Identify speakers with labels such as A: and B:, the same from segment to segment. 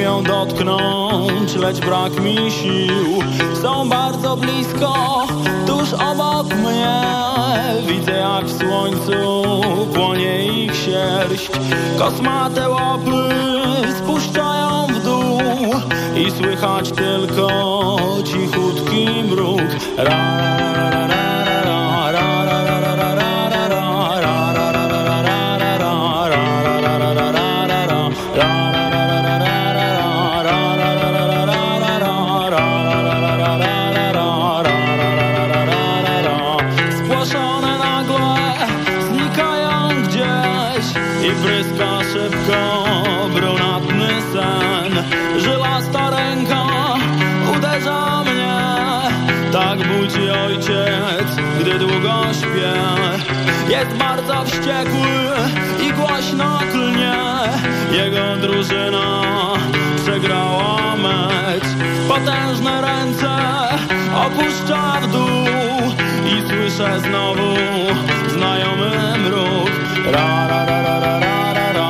A: chciałbym ją dotknąć, lecz brak mi sił. Są bardzo blisko, tuż obok mnie. Widzę jak w słońcu płonie ich sierść. Kosmate łapy spuszczają w dół I słychać tylko cichutki mruk. Raz wściekły i głośno klnie. Jego drużyna przegrała mecz. Potężne ręce opuszcza w dół I słyszę znowu znajomy mruk. Ra, ra, ra, ra, ra, ra, ra.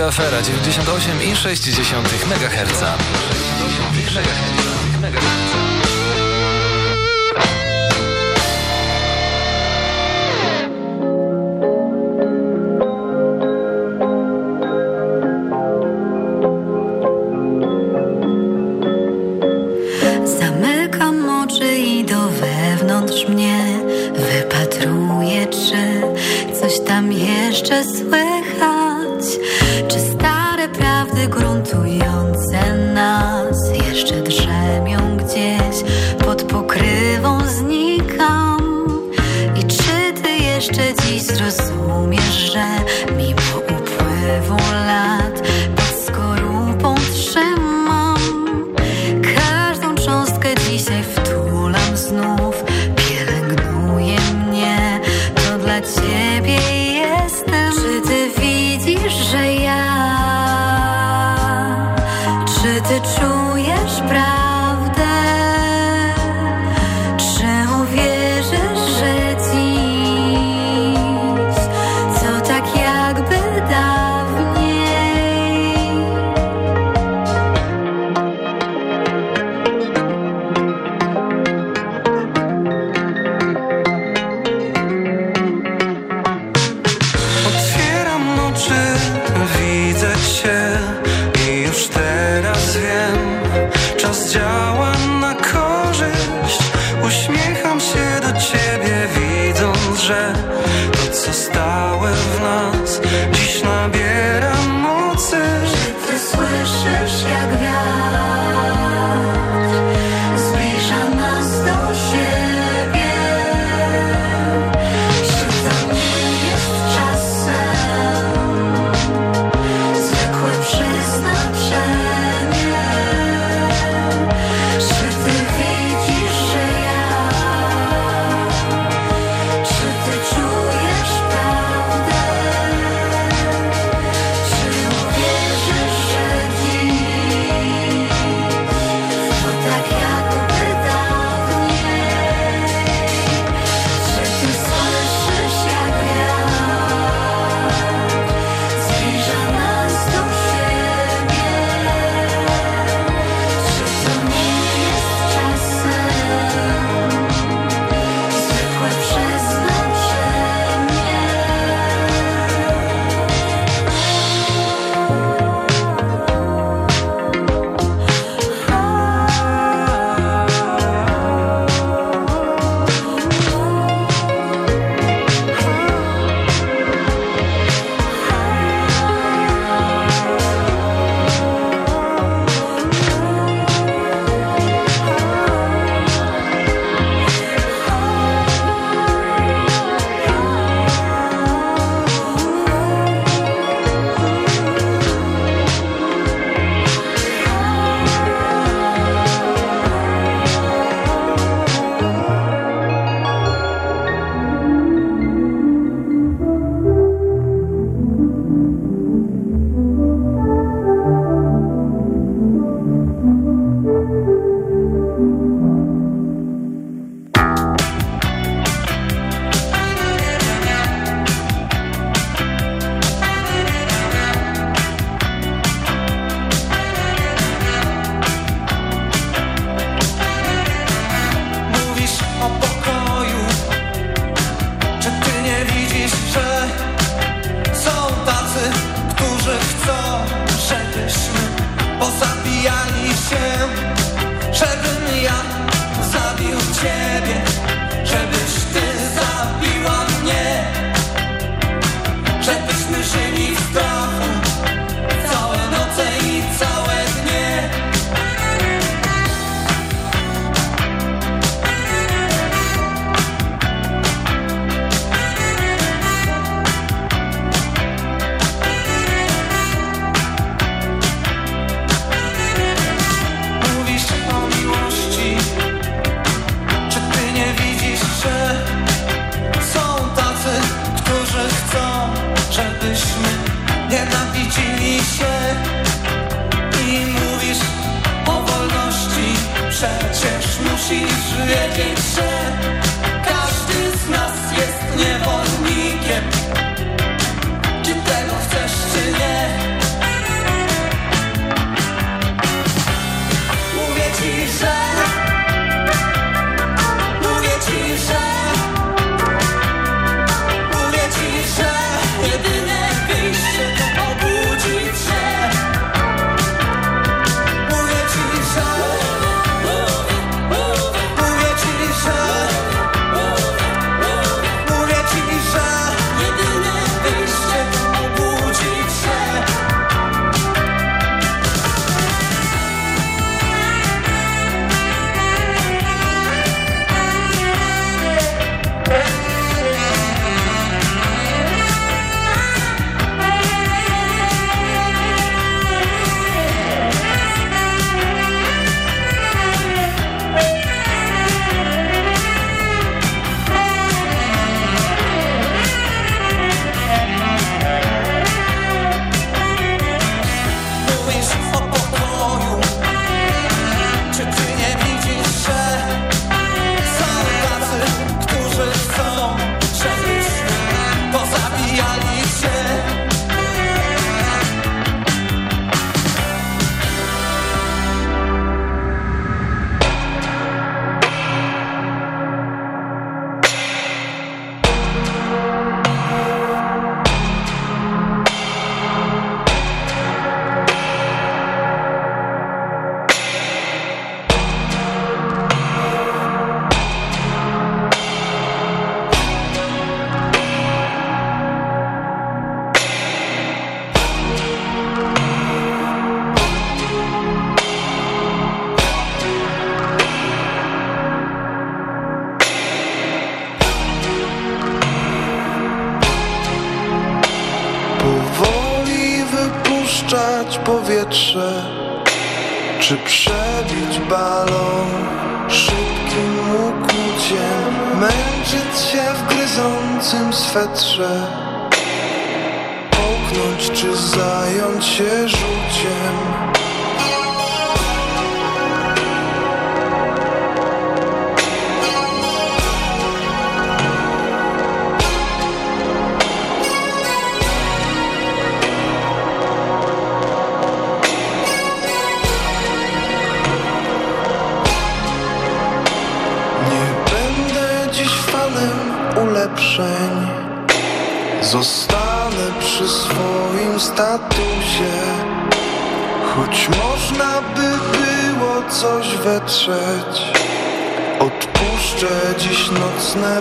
B: Radio Afera 98,6 MHz.
C: 98,6 MHz.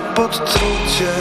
C: pod trucie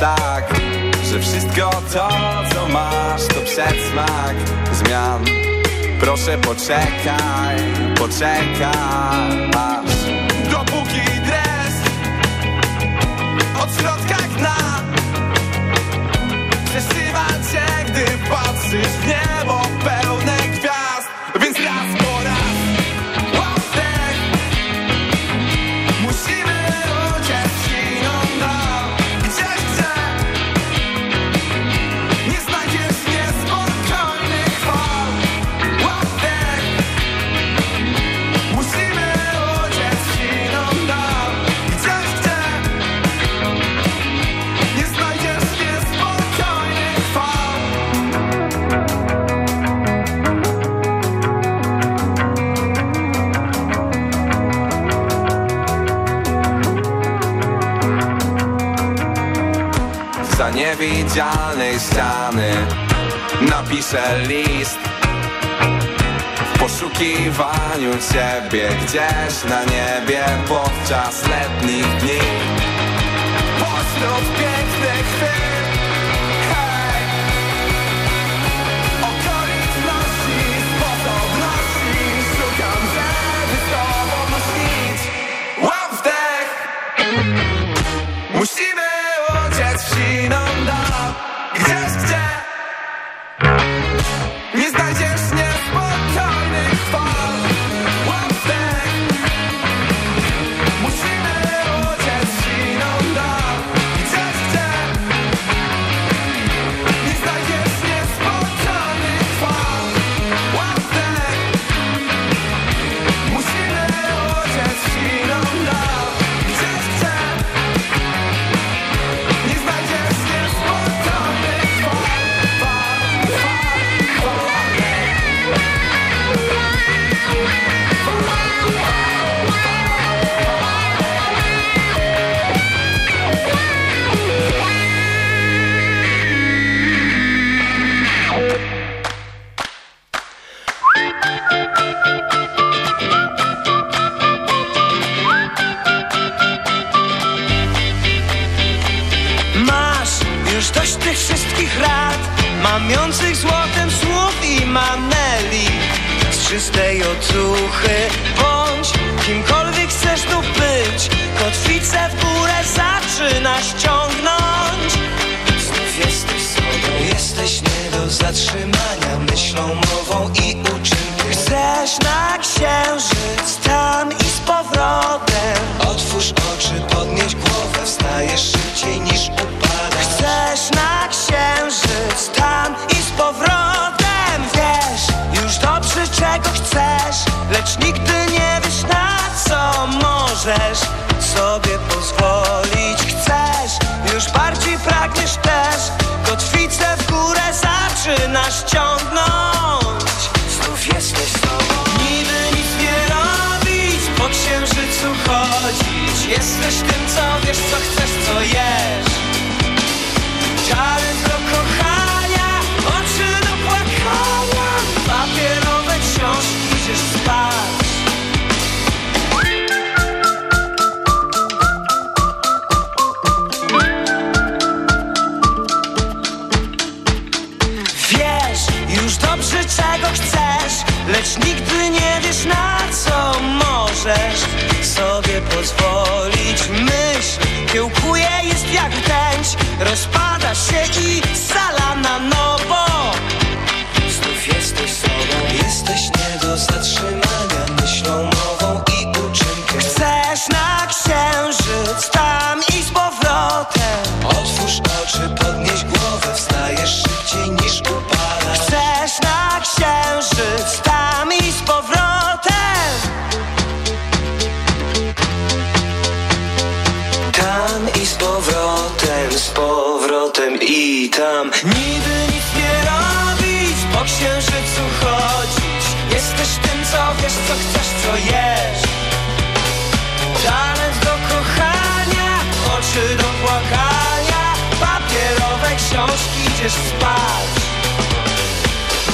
C: tak,
B: że wszystko to, co masz, to przedsmak zmian. Proszę poczekaj, poczekaj, aż dopóki dres od środka gna przesywa cię, gdy patrzysz w niebo pełne niewidzialnej ściany. Napiszę list W poszukiwaniu ciebie Gdzieś na niebie podczas letnich dni. Pośród pięknych chwil.
D: shake idziesz spać.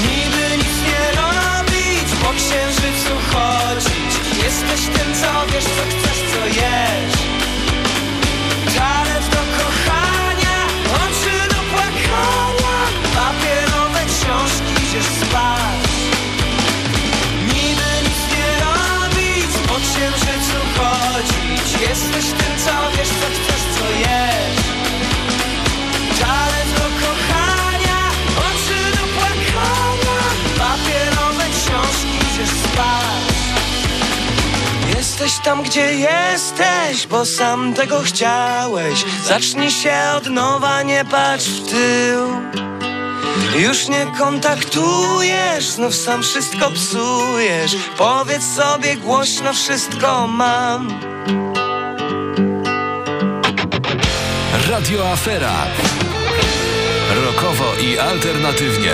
D: Niby nic nie robić, po księżycu chodzić. Jesteś tym, co wiesz, co chcesz, co jesz. Talent do kochania, oczy do płakania Papierowe książki, idziesz spać. Niby nic nie robić, po księżycu chodzić. Jesteś tym, Jesteś tam, gdzie jesteś, bo sam tego chciałeś. Zacznij się od nowa, nie patrz w tył. Już nie kontaktujesz, znów sam wszystko psujesz. Powiedz sobie głośno, wszystko mam.
E: Radio Afera. Rokowo i alternatywnie.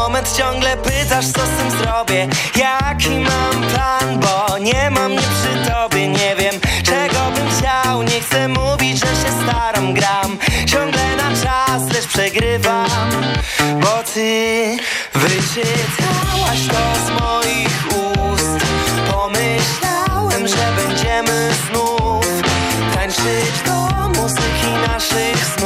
D: Moment Ciągle pytasz, co z tym zrobię. Jaki mam plan, bo nie mam mnie przy tobie Nie wiem, czego bym chciał. Nie chcę mówić, że się staram, gram. Ciągle na czas, lecz przegrywam Bo ty wyczytałaś to z moich ust. Pomyślałem, że będziemy znów Tańczyć do muzyki naszych snów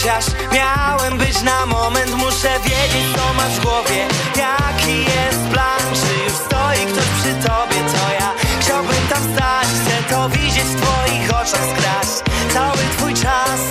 D: Chociaż miałem być na moment Muszę wiedzieć co masz w głowie. Jaki jest plan? Czy już stoi ktoś przy tobie? To ja chciałbym tam stać? Chcę to widzieć w twoich oczach skraść. Cały twój czas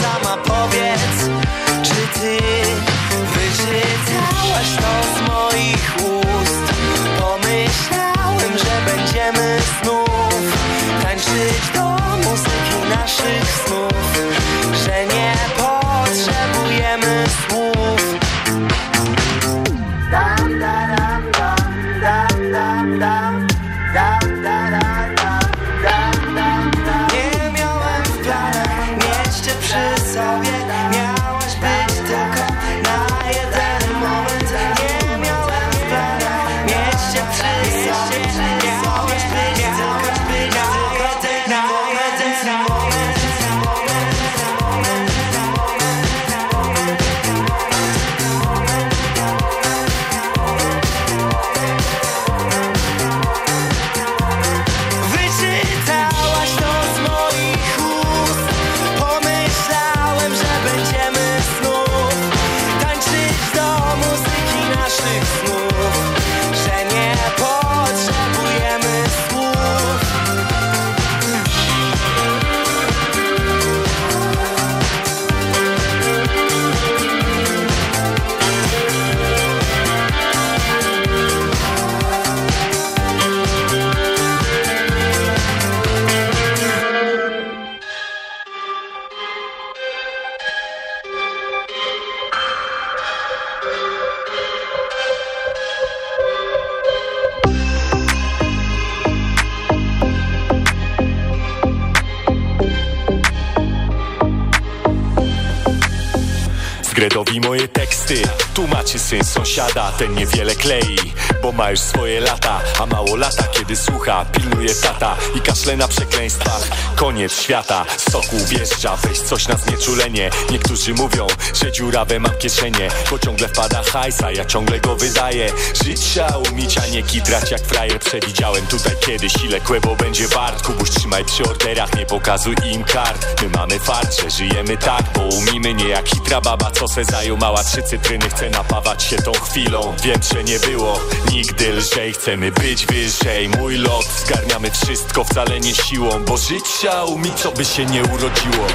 F: sąsiada Ten niewiele klei Bo ma już swoje lata A mało lata kiedy słucha Pilnuje tata I kaszle na przekleństwach Koniec świata. Soku wjeżdża Weź coś na znieczulenie. Niektórzy mówią Że dziurawe mam kieszenie Bo ciągle wpada hajsa Ja ciągle go wydaję. Żyć trzeba umieć A nie kitrać jak frajer. Przewidziałem tutaj kiedyś Ile kłebo będzie wart. Kubuś trzymaj przy orderach Nie pokazuj im kart. My mamy fart, że żyjemy tak Bo umimy nie jak hitra baba Co se zajumała trzy cytryny Chce napawać się tą chwilą. Wiem, że nie było nigdy lżej. Chcemy być wyżej. Mój lot Zgarniamy wszystko wcale nie siłą Bo żyć trzeba umieć Co by się nie urodziło.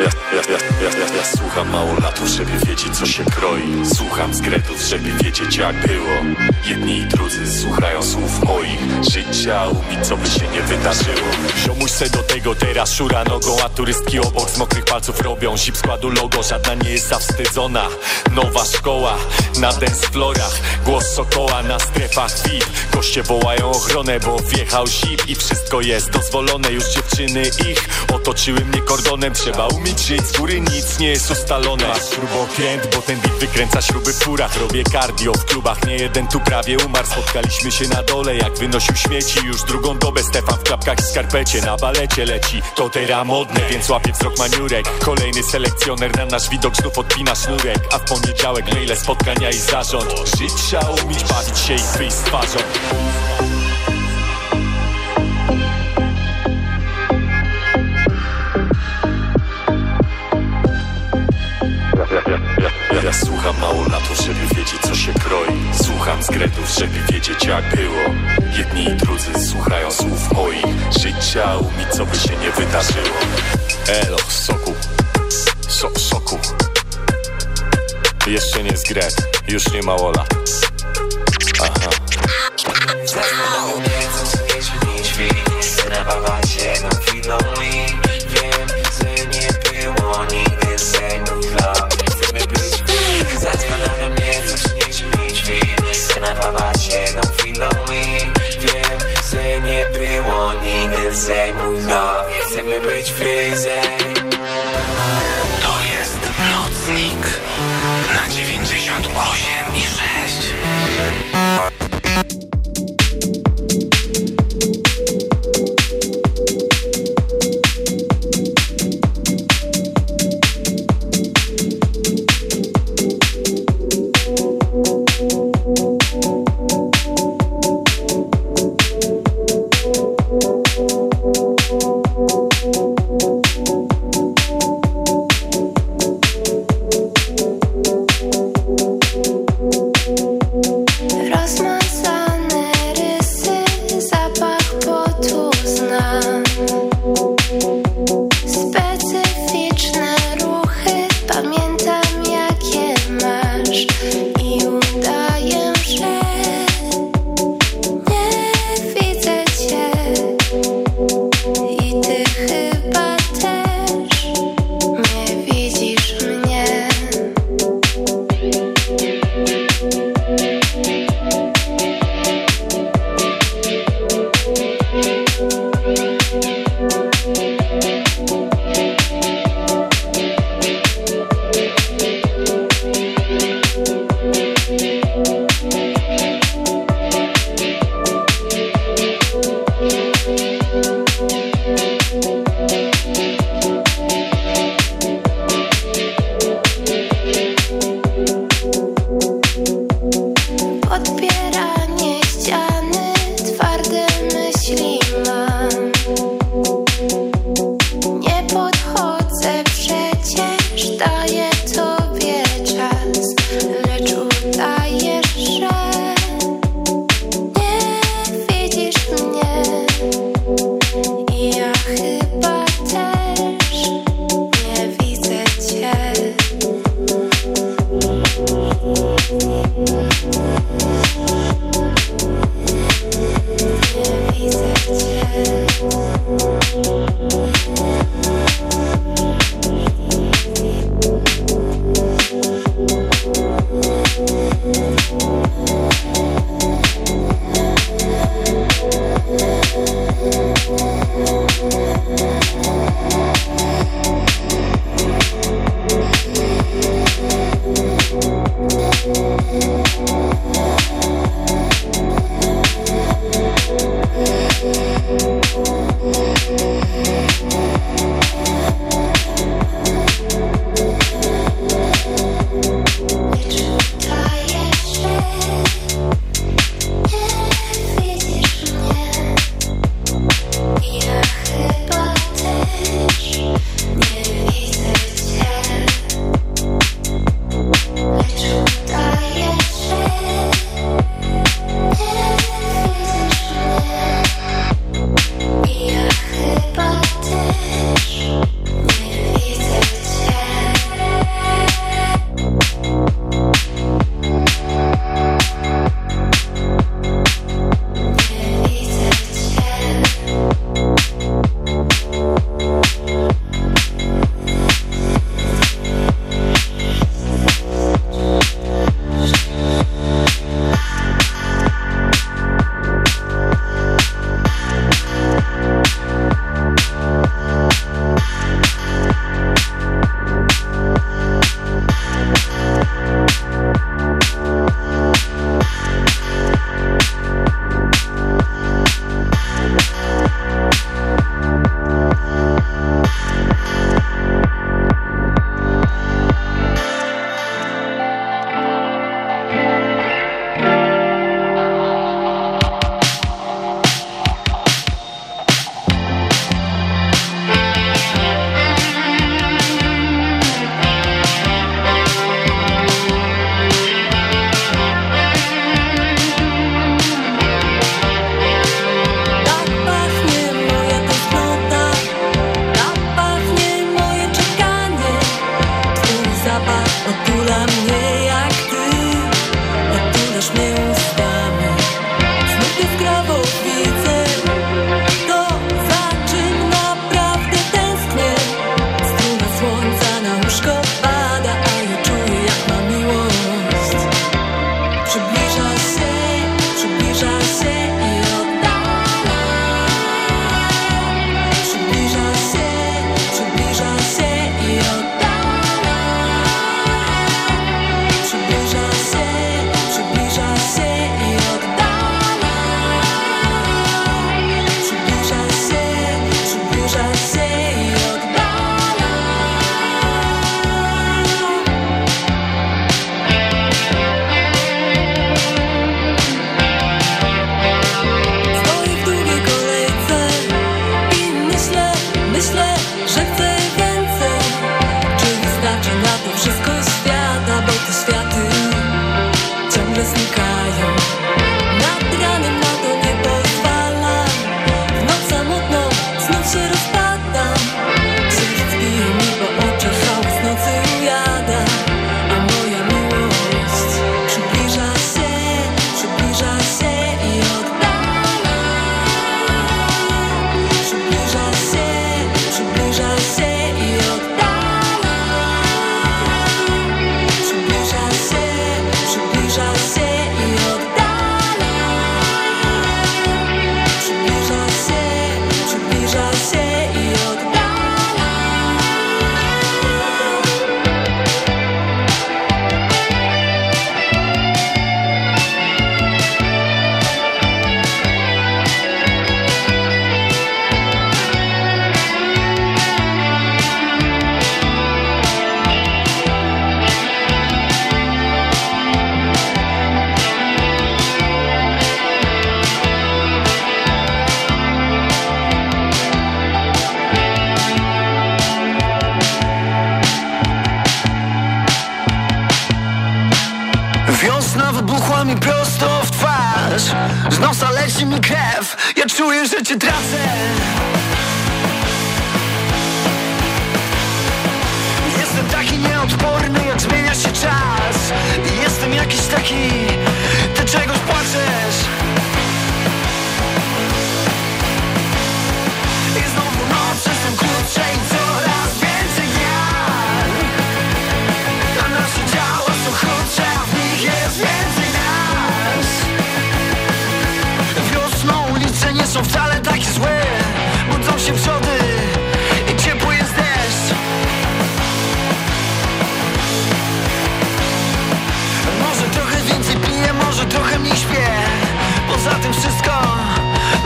F: Ja, ja, ja, ja, ja, ja słucham małolatów, żeby wiedzieć co się kroi. Słucham skretów, żeby wiedzieć jak było. Jedni i drudzy słuchają słów moich. Życia umieć co by się nie wydarzyło. Ziomuś se do tego teraz szura nogą A turystki obok z mokrych palców robią. Zip składu logo, żadna nie jest zawstydzona. Nowa szkoła na dance florach Głos sokoła na strefach VIP Goście wołają ochronę, bo wjechał zip I wszystko jest dozwolone. Już dziewczyny ich otoczyły mnie kordonem. Trzeba umieć żyć, z góry nic nie jest ustalone Masz śrubokręt, bo ten beat wykręca śruby w furach. Robię cardio w klubach, nie jeden tu prawie umarł. Spotkaliśmy się na dole, jak wynosił śmieci. Już drugą dobę Stefan w klapkach i skarpecie Na balecie leci, to teraz modne Więc łapie wzrok maniurek. Kolejny selekcjoner na nasz widok znów odpina sznurek. A w poniedziałek maile, spotkania i zarząd. Żyć trzeba umieć, bawić się i wyjść z twarzą ja, ja, ja słucham małolatów, żeby wiedzieć co się kroi. Słucham skretów, żeby wiedzieć jak było. Jedni i drudzy słuchają słów moich. Życia umieć co by się nie wydarzyło. Elo, soku. So, Soku. Jeszcze nie zgret, już nie mało lat Aha.
D: Zastanawiam mnie, co czujesz w Nabawa się na chwilą i Wiem, że nie było nigdy senów Chcemy być free
G: To jest nocnik na 98 i 6.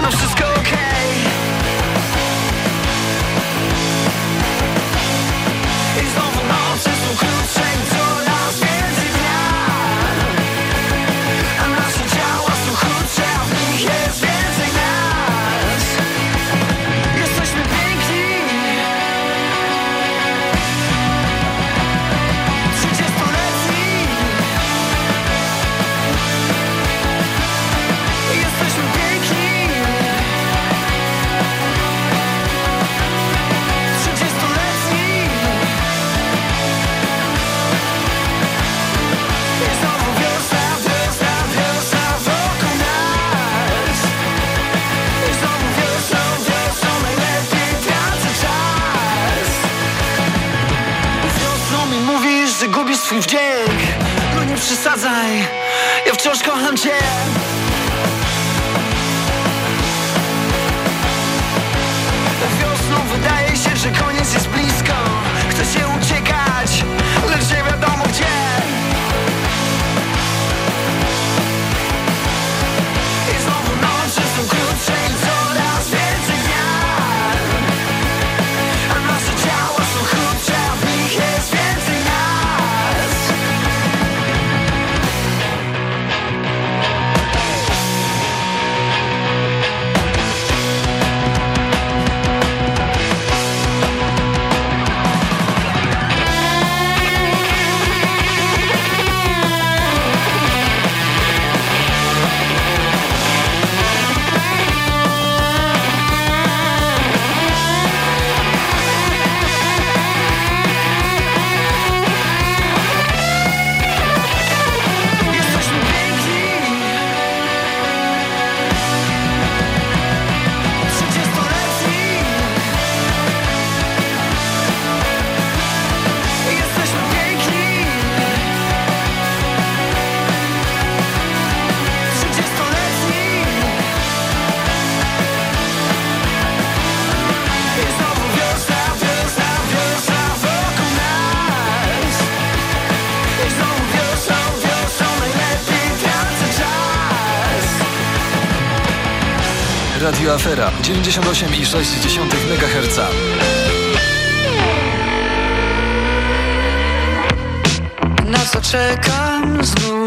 C: на
E: все сказать Afera 98,6 MHz.
C: Na co czekam znów,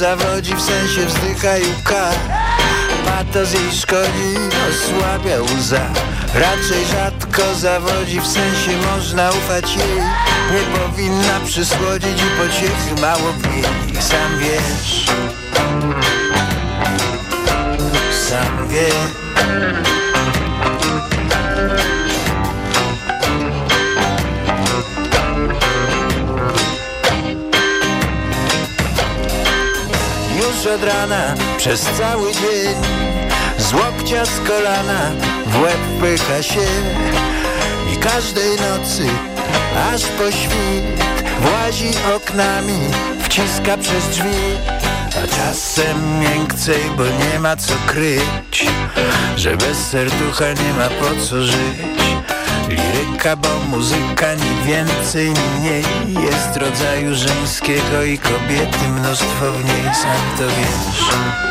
H: zawodzi, w sensie wzdycha i łka. Patos jej szkodzi, osłabia łza. Raczej rzadko zawodzi, w sensie można ufać jej. Nie powinna przysłodzić i pociechy mało w niej Sam wiesz. Sam wiesz Już od rana, przez cały dzień. Z łokcia, z kolana, w łeb pycha się. I każdej nocy, aż po świt Włazi oknami, wciska przez drzwi. A czasem miękcej, bo nie ma co kryć Że bez serducha nie ma po co żyć Liryka, bo muzyka ni więcej, ni mniej Jest rodzaju żeńskiego i kobiety mnóstwo w niej, sam to wiesz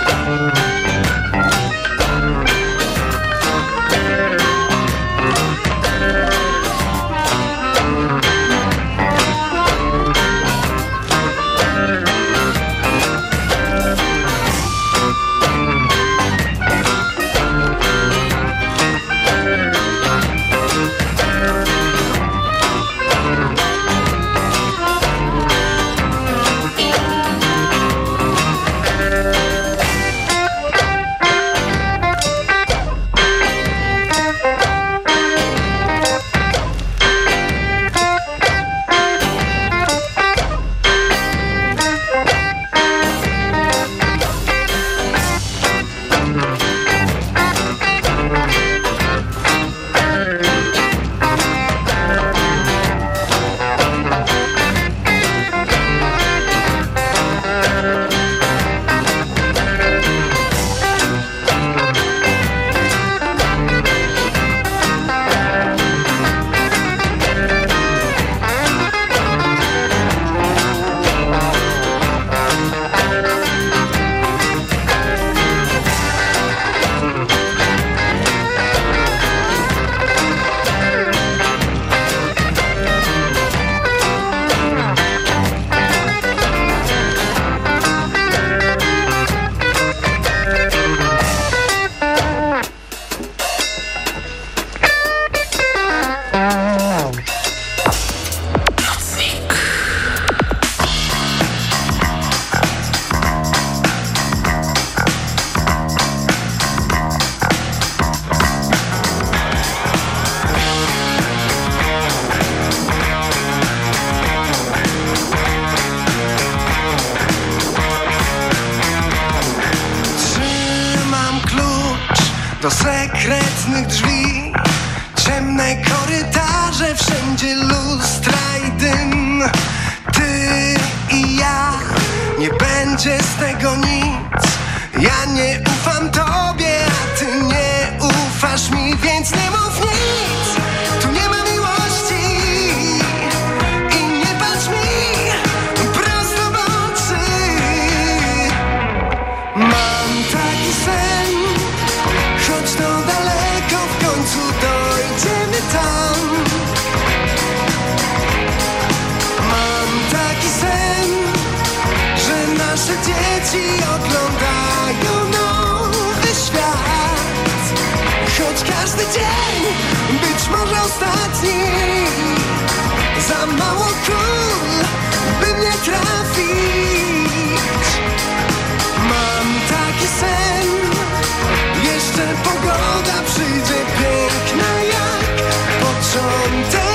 I: każdy dzień być może ostatni, za mało kul, by mnie trafić. Mam taki sen Jeszcze pogoda przyjdzie piękna jak początek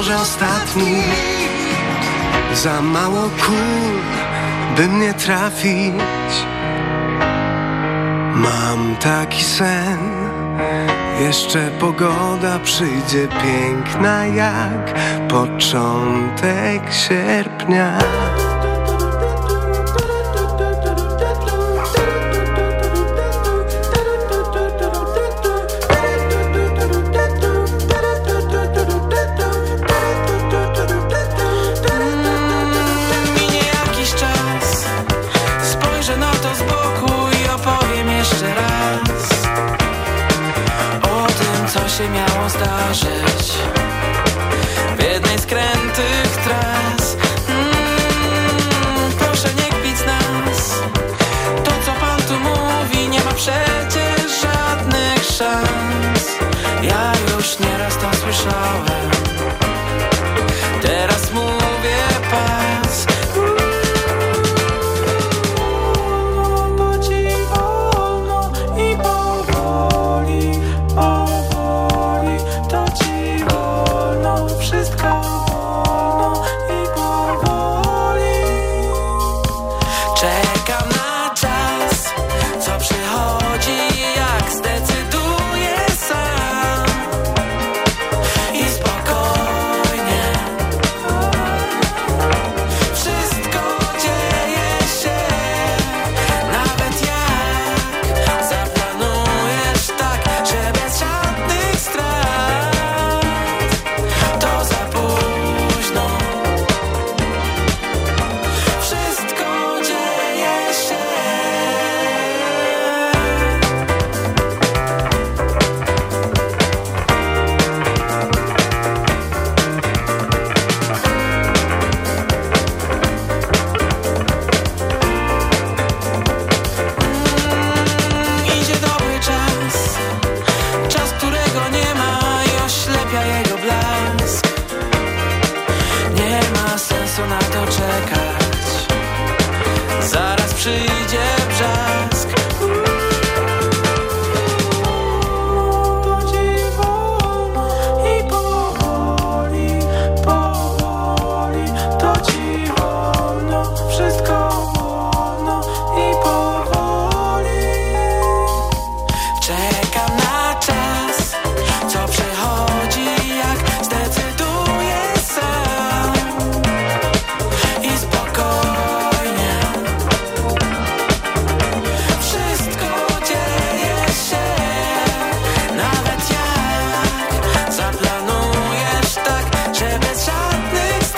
J: może ostatni? Za mało kul, by mnie trafić. Mam taki sen. Jeszcze pogoda przyjdzie piękna jak początek sierpnia.